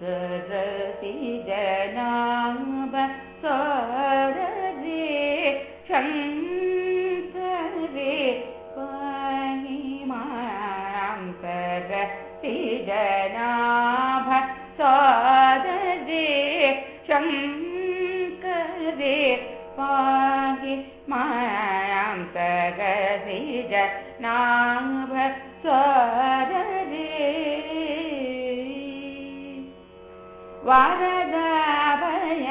सररे शङ्करे पाहि मां सरसि जनाभ सररे शङ्करे पाहि मां सरसि जनाभ स्वररे वरदाभय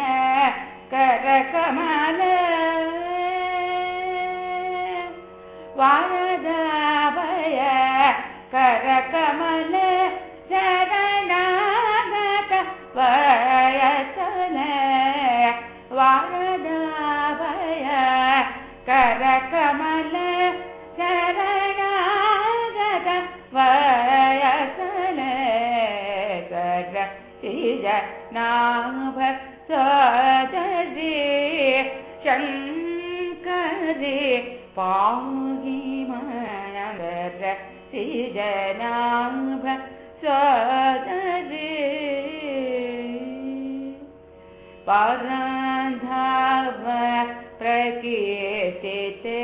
करकमल। शरणागत वयसन। वरदाभय करकमल कर नाभ सदरे शङ्करे पाहि मनर सिजनाभ सदरे परान्धाव प्रकीर्तिते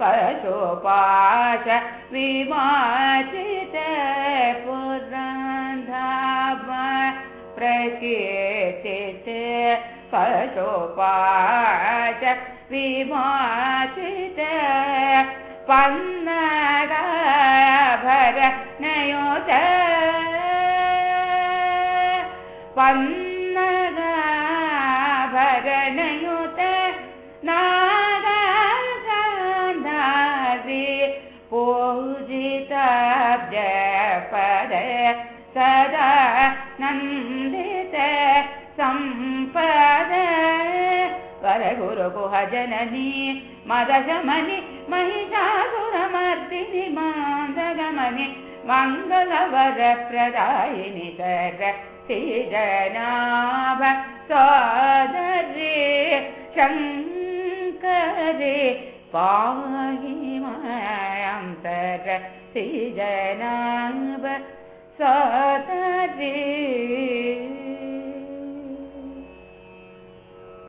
पशुपाश विमाचित प्रकीर्तिते पशुपाश विमाचित पन्नगाभर नयोत पन्नगाभरणयुत नागान्धारि पूजिताब्जपद सदा नन्दित सम्पद वरगुरुगुह जननी मदशमनि महिषासुरमर्दिनि मान्दगमनि मङ्गलवरप्रदायिनि सर श्रीजनाभ सोदरे शङ्करे पाहि मां सर श्रीजनाभ सोदरे